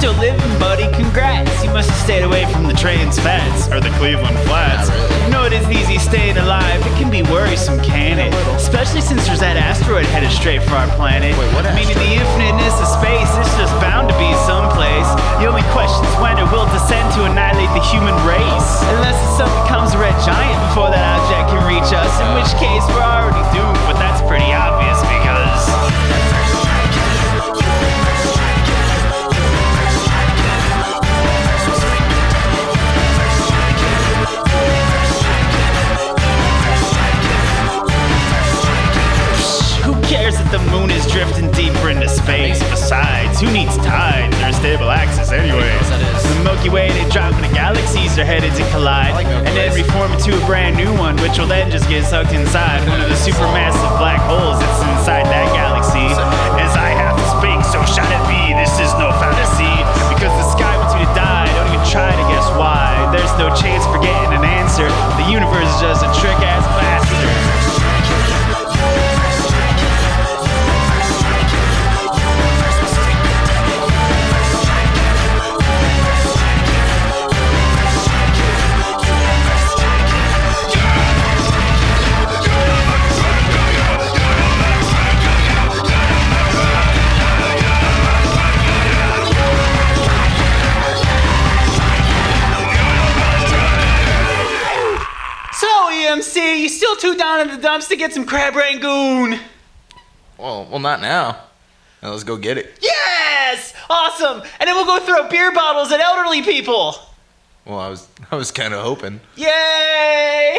still living, buddy. Congrats. You must have stayed away from the trans fats or the Cleveland Flats. You know it isn't easy staying alive. It can be worrisome, can it? Especially since there's that asteroid headed straight for our planet. Wait, what I mean, the infiniteness human race. Unless the sun becomes a red giant before that object can reach us, in which case we're already doomed. But that's pretty obvious because. Who cares if the moon is drifting deeper into space? Besides, who needs tides or a stable axis anyways? The Milky Way, they drop when the galaxies are headed to collide. and then reform into a brand new one, which will then just get sucked inside one of the supermassive black holes that's inside that galaxy. EMC, you still too down in the dumps to get some crab rangoon? Well, well, not now. Now let's go get it. Yes! Awesome! And then we'll go throw beer bottles at elderly people! Well, I was, I was kind of hoping. Yay!